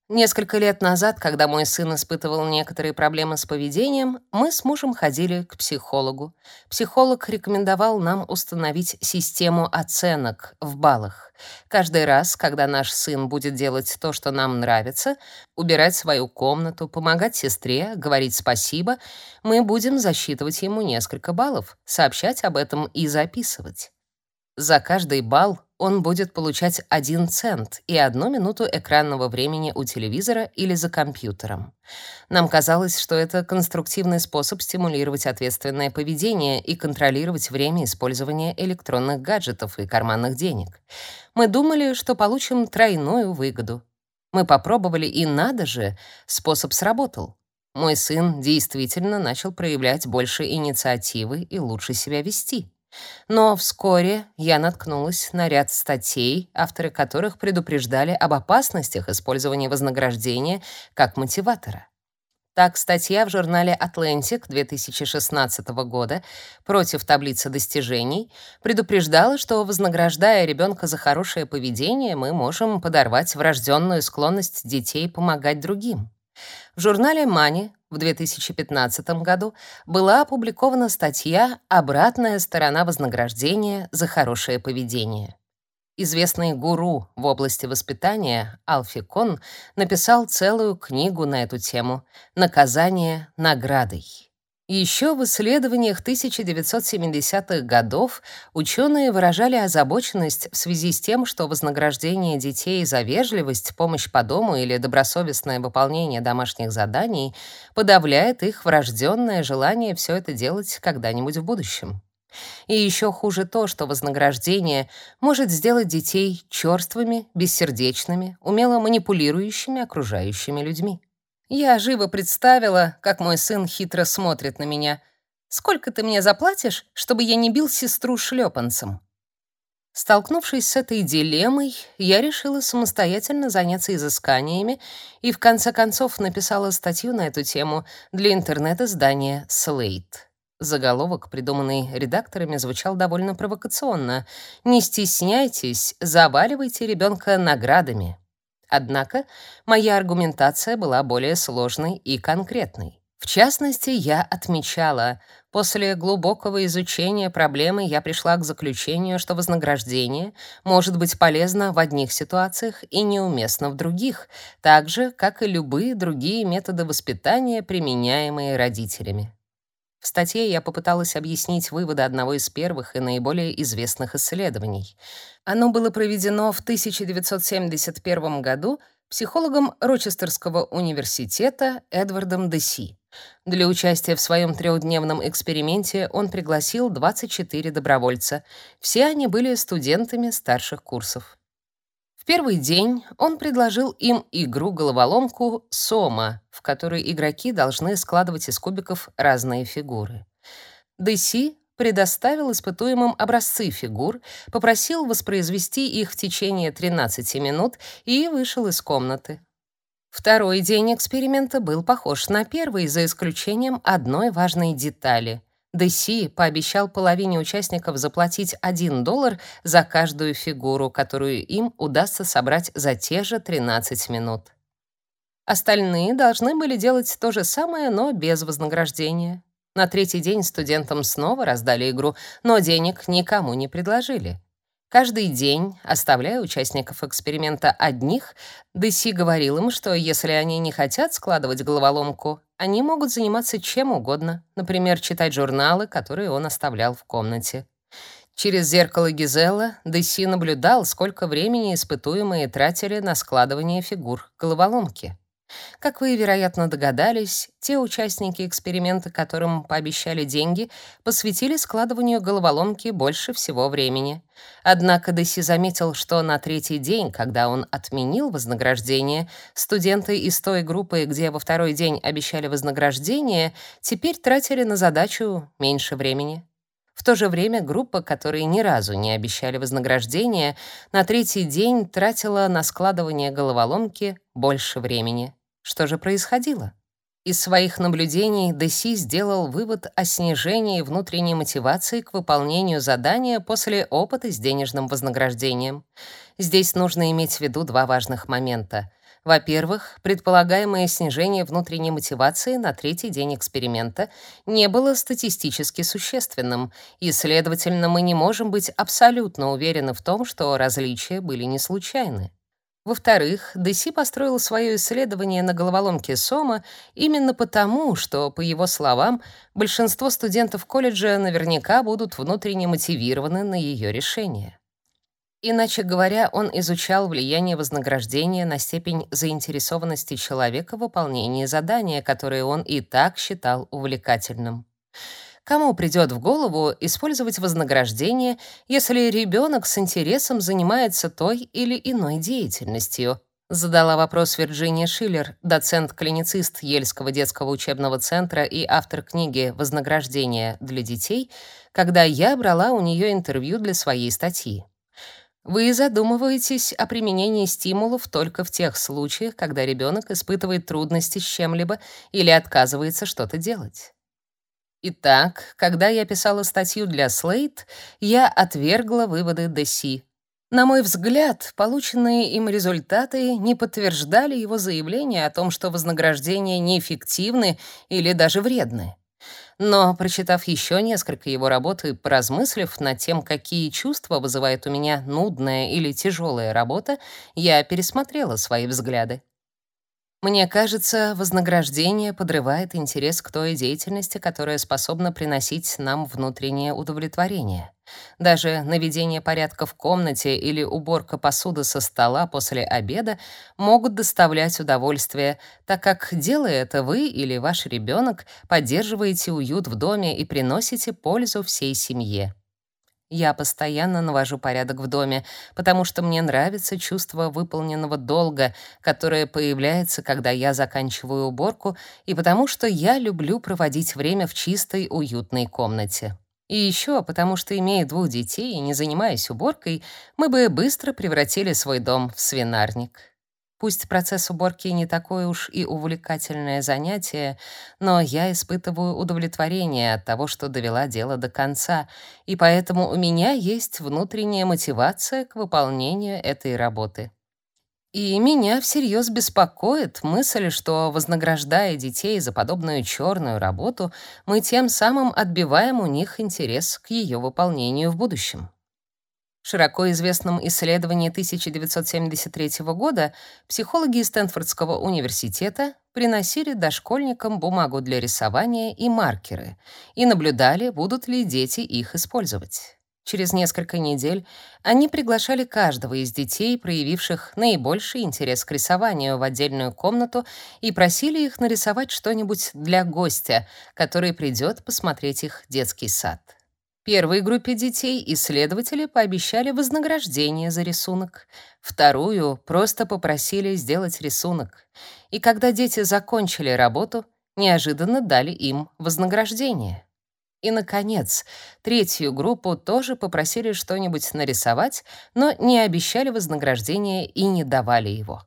Несколько лет назад, когда мой сын испытывал некоторые проблемы с поведением, мы с мужем ходили к психологу. Психолог рекомендовал нам установить систему оценок в баллах. Каждый раз, когда наш сын будет делать то, что нам нравится, убирать свою комнату, помогать сестре, говорить спасибо, мы будем засчитывать ему несколько баллов, сообщать об этом и записывать. За каждый балл он будет получать 1 цент и одну минуту экранного времени у телевизора или за компьютером. Нам казалось, что это конструктивный способ стимулировать ответственное поведение и контролировать время использования электронных гаджетов и карманных денег. Мы думали, что получим тройную выгоду. Мы попробовали, и надо же, способ сработал. Мой сын действительно начал проявлять больше инициативы и лучше себя вести. Но вскоре я наткнулась на ряд статей, авторы которых предупреждали об опасностях использования вознаграждения как мотиватора. Так, статья в журнале Atlantic 2016 года против таблицы достижений предупреждала, что вознаграждая ребенка за хорошее поведение, мы можем подорвать врожденную склонность детей помогать другим. В журнале Money в 2015 году была опубликована статья «Обратная сторона вознаграждения за хорошее поведение». Известный гуру в области воспитания Алфи Кон написал целую книгу на эту тему «Наказание наградой». Еще в исследованиях 1970-х годов ученые выражали озабоченность в связи с тем, что вознаграждение детей за вежливость, помощь по дому или добросовестное выполнение домашних заданий подавляет их врожденное желание все это делать когда-нибудь в будущем. И еще хуже то, что вознаграждение может сделать детей черствыми, бессердечными, умело манипулирующими окружающими людьми. Я живо представила, как мой сын хитро смотрит на меня. «Сколько ты мне заплатишь, чтобы я не бил сестру шлепанцем?» Столкнувшись с этой дилеммой, я решила самостоятельно заняться изысканиями и в конце концов написала статью на эту тему для интернет-издания Slate. Заголовок, придуманный редакторами, звучал довольно провокационно. «Не стесняйтесь, заваливайте ребенка наградами». Однако моя аргументация была более сложной и конкретной. В частности, я отмечала, после глубокого изучения проблемы я пришла к заключению, что вознаграждение может быть полезно в одних ситуациях и неуместно в других, так же, как и любые другие методы воспитания, применяемые родителями. В статье я попыталась объяснить выводы одного из первых и наиболее известных исследований. Оно было проведено в 1971 году психологом Рочестерского университета Эдвардом Деси. Для участия в своем трехдневном эксперименте он пригласил 24 добровольца. Все они были студентами старших курсов. В первый день он предложил им игру-головоломку «Сома», в которой игроки должны складывать из кубиков разные фигуры. Деси предоставил испытуемым образцы фигур, попросил воспроизвести их в течение 13 минут и вышел из комнаты. Второй день эксперимента был похож на первый, за исключением одной важной детали — Деси пообещал половине участников заплатить 1 доллар за каждую фигуру, которую им удастся собрать за те же 13 минут. Остальные должны были делать то же самое, но без вознаграждения. На третий день студентам снова раздали игру, но денег никому не предложили. Каждый день, оставляя участников эксперимента одних, Деси говорил им, что если они не хотят складывать головоломку, они могут заниматься чем угодно, например, читать журналы, которые он оставлял в комнате. Через зеркало Гизела Деси наблюдал, сколько времени испытуемые тратили на складывание фигур головоломки. Как вы, вероятно, догадались, те участники эксперимента, которым пообещали деньги, посвятили складыванию головоломки больше всего времени. Однако Деси заметил, что на третий день, когда он отменил вознаграждение, студенты из той группы, где во второй день обещали вознаграждение, теперь тратили на задачу меньше времени. В то же время группа, которые ни разу не обещали вознаграждения, на третий день тратила на складывание головоломки больше времени. Что же происходило? Из своих наблюдений Деси сделал вывод о снижении внутренней мотивации к выполнению задания после опыта с денежным вознаграждением. Здесь нужно иметь в виду два важных момента. Во-первых, предполагаемое снижение внутренней мотивации на третий день эксперимента не было статистически существенным, и, следовательно, мы не можем быть абсолютно уверены в том, что различия были не случайны. Во-вторых, Деси построил свое исследование на головоломке Сома именно потому, что, по его словам, большинство студентов колледжа наверняка будут внутренне мотивированы на ее решение. Иначе говоря, он изучал влияние вознаграждения на степень заинтересованности человека в выполнении задания, которое он и так считал увлекательным. Кому придет в голову использовать вознаграждение, если ребенок с интересом занимается той или иной деятельностью? Задала вопрос Вирджиния Шиллер, доцент-клиницист Ельского детского учебного центра и автор книги «Вознаграждение для детей», когда я брала у нее интервью для своей статьи. Вы задумываетесь о применении стимулов только в тех случаях, когда ребенок испытывает трудности с чем-либо или отказывается что-то делать. Итак, когда я писала статью для Slate, я отвергла выводы Деси. На мой взгляд, полученные им результаты не подтверждали его заявление о том, что вознаграждения неэффективны или даже вредны. Но, прочитав еще несколько его работ и поразмыслив над тем, какие чувства вызывает у меня нудная или тяжелая работа, я пересмотрела свои взгляды. Мне кажется, вознаграждение подрывает интерес к той деятельности, которая способна приносить нам внутреннее удовлетворение. Даже наведение порядка в комнате или уборка посуды со стола после обеда могут доставлять удовольствие, так как делая это вы или ваш ребенок, поддерживаете уют в доме и приносите пользу всей семье. Я постоянно навожу порядок в доме, потому что мне нравится чувство выполненного долга, которое появляется, когда я заканчиваю уборку, и потому что я люблю проводить время в чистой, уютной комнате. И еще потому что, имея двух детей и не занимаясь уборкой, мы бы быстро превратили свой дом в свинарник. Пусть процесс уборки не такое уж и увлекательное занятие, но я испытываю удовлетворение от того, что довела дело до конца, и поэтому у меня есть внутренняя мотивация к выполнению этой работы. И меня всерьез беспокоит мысль, что, вознаграждая детей за подобную черную работу, мы тем самым отбиваем у них интерес к ее выполнению в будущем. Широко известном исследовании 1973 года психологи из Стэнфордского университета приносили дошкольникам бумагу для рисования и маркеры и наблюдали, будут ли дети их использовать. Через несколько недель они приглашали каждого из детей, проявивших наибольший интерес к рисованию, в отдельную комнату и просили их нарисовать что-нибудь для гостя, который придет посмотреть их детский сад. Первой группе детей исследователи пообещали вознаграждение за рисунок, вторую просто попросили сделать рисунок. И когда дети закончили работу, неожиданно дали им вознаграждение. И наконец, третью группу тоже попросили что-нибудь нарисовать, но не обещали вознаграждения и не давали его.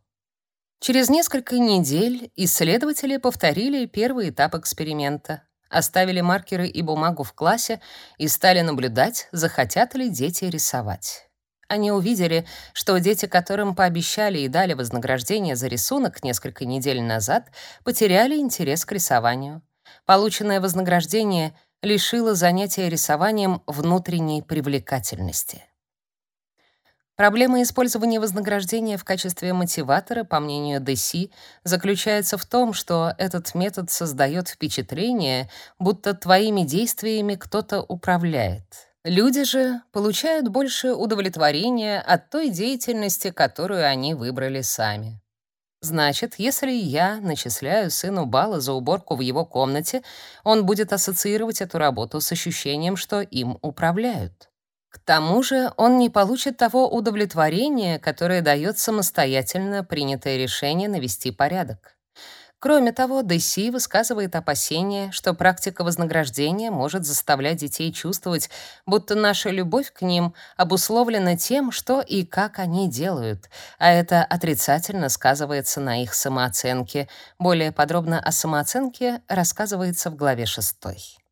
Через несколько недель исследователи повторили первый этап эксперимента оставили маркеры и бумагу в классе и стали наблюдать, захотят ли дети рисовать. Они увидели, что дети, которым пообещали и дали вознаграждение за рисунок несколько недель назад, потеряли интерес к рисованию. Полученное вознаграждение лишило занятия рисованием внутренней привлекательности. Проблема использования вознаграждения в качестве мотиватора, по мнению Деси, заключается в том, что этот метод создает впечатление, будто твоими действиями кто-то управляет. Люди же получают больше удовлетворения от той деятельности, которую они выбрали сами. Значит, если я начисляю сыну баллы за уборку в его комнате, он будет ассоциировать эту работу с ощущением, что им управляют. К тому же он не получит того удовлетворения, которое дает самостоятельно принятое решение навести порядок. Кроме того, Деси высказывает опасение, что практика вознаграждения может заставлять детей чувствовать, будто наша любовь к ним обусловлена тем, что и как они делают, а это отрицательно сказывается на их самооценке. Более подробно о самооценке рассказывается в главе 6.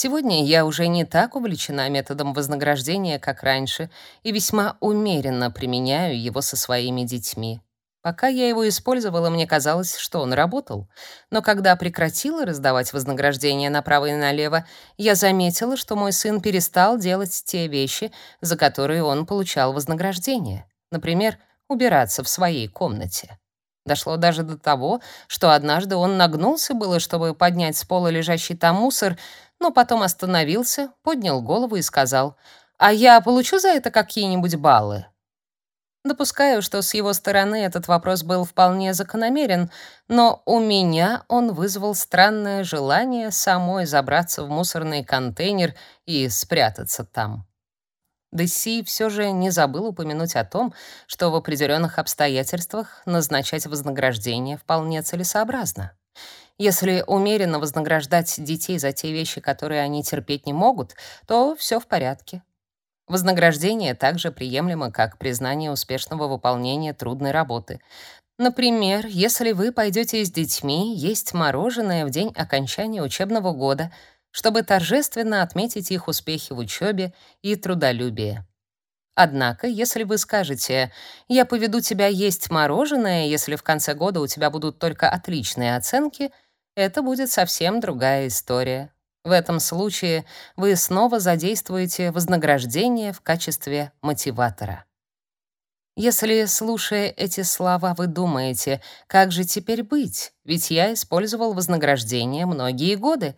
Сегодня я уже не так увлечена методом вознаграждения, как раньше, и весьма умеренно применяю его со своими детьми. Пока я его использовала, мне казалось, что он работал. Но когда прекратила раздавать вознаграждение направо и налево, я заметила, что мой сын перестал делать те вещи, за которые он получал вознаграждение. Например, убираться в своей комнате. Дошло даже до того, что однажды он нагнулся было, чтобы поднять с пола лежащий там мусор, но потом остановился, поднял голову и сказал, «А я получу за это какие-нибудь баллы?» Допускаю, что с его стороны этот вопрос был вполне закономерен, но у меня он вызвал странное желание самой забраться в мусорный контейнер и спрятаться там. Десси все же не забыл упомянуть о том, что в определенных обстоятельствах назначать вознаграждение вполне целесообразно. Если умеренно вознаграждать детей за те вещи, которые они терпеть не могут, то все в порядке. Вознаграждение также приемлемо как признание успешного выполнения трудной работы. Например, если вы пойдете с детьми есть мороженое в день окончания учебного года, чтобы торжественно отметить их успехи в учебе и трудолюбие. Однако, если вы скажете «я поведу тебя есть мороженое, если в конце года у тебя будут только отличные оценки», это будет совсем другая история. В этом случае вы снова задействуете вознаграждение в качестве мотиватора. Если, слушая эти слова, вы думаете, как же теперь быть, ведь я использовал вознаграждение многие годы,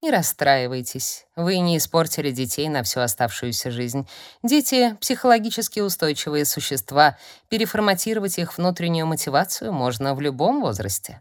не расстраивайтесь, вы не испортили детей на всю оставшуюся жизнь. Дети — психологически устойчивые существа, переформатировать их внутреннюю мотивацию можно в любом возрасте.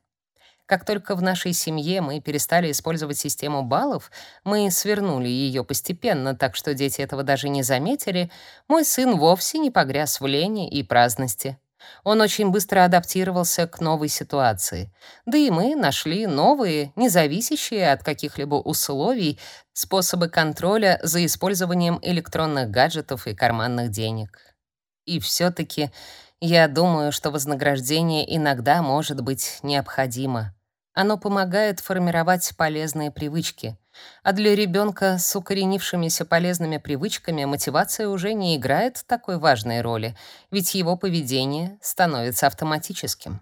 Как только в нашей семье мы перестали использовать систему баллов, мы свернули ее постепенно, так что дети этого даже не заметили, мой сын вовсе не погряз в лени и праздности. Он очень быстро адаптировался к новой ситуации. Да и мы нашли новые, независящие от каких-либо условий, способы контроля за использованием электронных гаджетов и карманных денег. И все таки я думаю, что вознаграждение иногда может быть необходимо. Оно помогает формировать полезные привычки. А для ребенка с укоренившимися полезными привычками мотивация уже не играет такой важной роли, ведь его поведение становится автоматическим.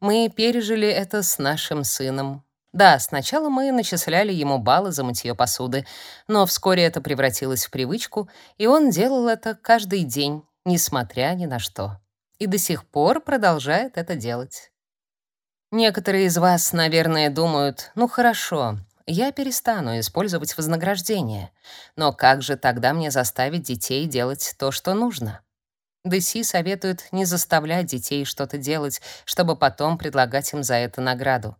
Мы пережили это с нашим сыном. Да, сначала мы начисляли ему баллы за мытье посуды, но вскоре это превратилось в привычку, и он делал это каждый день, несмотря ни на что. И до сих пор продолжает это делать. Некоторые из вас, наверное, думают: "Ну хорошо, я перестану использовать вознаграждение. Но как же тогда мне заставить детей делать то, что нужно?" Деси советует не заставлять детей что-то делать, чтобы потом предлагать им за это награду.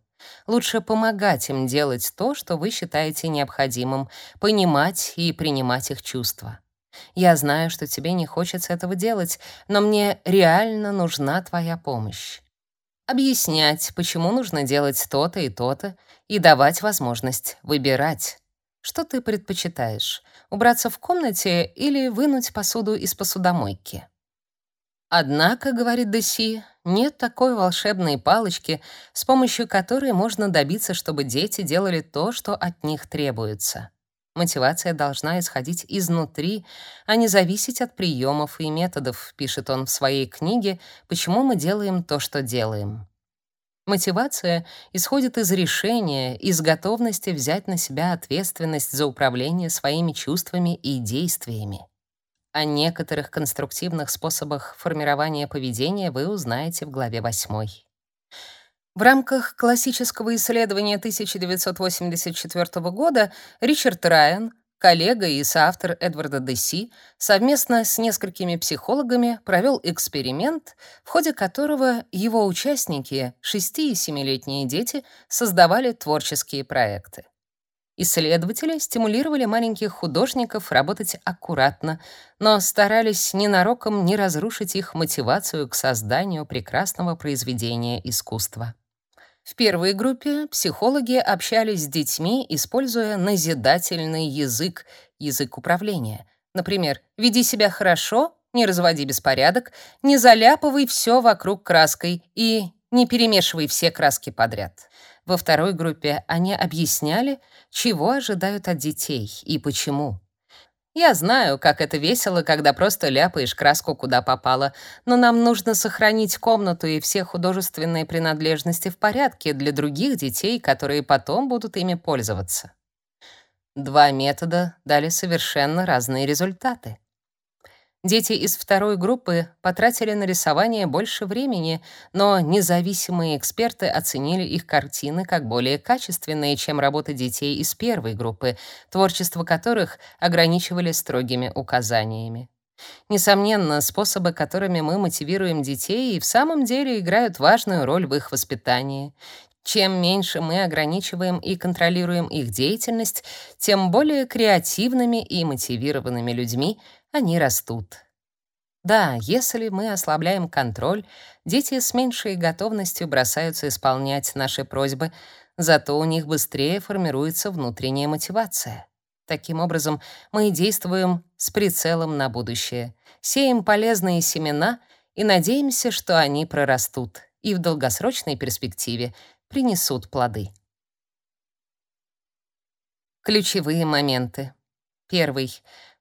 Лучше помогать им делать то, что вы считаете необходимым, понимать и принимать их чувства. Я знаю, что тебе не хочется этого делать, но мне реально нужна твоя помощь. Объяснять, почему нужно делать то-то и то-то, и давать возможность выбирать. Что ты предпочитаешь? Убраться в комнате или вынуть посуду из посудомойки? Однако, говорит Деси, нет такой волшебной палочки, с помощью которой можно добиться, чтобы дети делали то, что от них требуется. Мотивация должна исходить изнутри, а не зависеть от приемов и методов, пишет он в своей книге «Почему мы делаем то, что делаем». Мотивация исходит из решения, из готовности взять на себя ответственность за управление своими чувствами и действиями. О некоторых конструктивных способах формирования поведения вы узнаете в главе 8. В рамках классического исследования 1984 года Ричард Райан, коллега и соавтор Эдварда Деси, совместно с несколькими психологами провел эксперимент, в ходе которого его участники, 6 и 7-летние дети, создавали творческие проекты. Исследователи стимулировали маленьких художников работать аккуратно, но старались ненароком не разрушить их мотивацию к созданию прекрасного произведения искусства. В первой группе психологи общались с детьми, используя назидательный язык, язык управления. Например, «Веди себя хорошо», «Не разводи беспорядок», «Не заляпывай все вокруг краской» и «Не перемешивай все краски подряд». Во второй группе они объясняли, чего ожидают от детей и почему. Я знаю, как это весело, когда просто ляпаешь краску куда попало, но нам нужно сохранить комнату и все художественные принадлежности в порядке для других детей, которые потом будут ими пользоваться. Два метода дали совершенно разные результаты. Дети из второй группы потратили на рисование больше времени, но независимые эксперты оценили их картины как более качественные, чем работы детей из первой группы, творчество которых ограничивали строгими указаниями. Несомненно, способы, которыми мы мотивируем детей, и в самом деле играют важную роль в их воспитании. Чем меньше мы ограничиваем и контролируем их деятельность, тем более креативными и мотивированными людьми они растут. Да, если мы ослабляем контроль, дети с меньшей готовностью бросаются исполнять наши просьбы, зато у них быстрее формируется внутренняя мотивация. Таким образом, мы действуем с прицелом на будущее, сеем полезные семена и надеемся, что они прорастут и в долгосрочной перспективе принесут плоды. Ключевые моменты. Первый.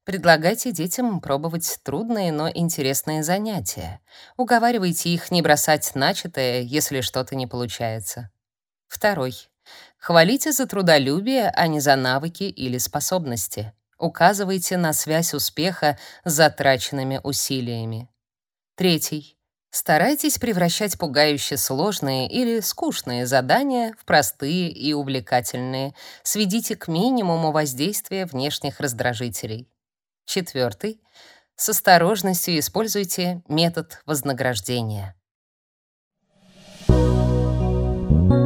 Предлагайте детям пробовать трудные, но интересные занятия. Уговаривайте их не бросать начатое, если что-то не получается. Второй. Хвалите за трудолюбие, а не за навыки или способности. Указывайте на связь успеха с затраченными усилиями. Третий. Старайтесь превращать пугающе сложные или скучные задания в простые и увлекательные. Сведите к минимуму воздействие внешних раздражителей. Четвертый. С осторожностью используйте метод вознаграждения. Thank.